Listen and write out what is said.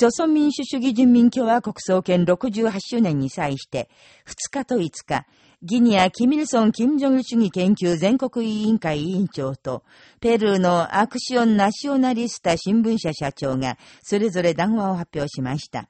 朝鮮民主主義人民共和国創建68周年に際して、2日と5日、ギニア・キミルソン・キム・ジョン主義研究全国委員会委員長と、ペルーのアクシオン・ナショナリスタ新聞社社長が、それぞれ談話を発表しました。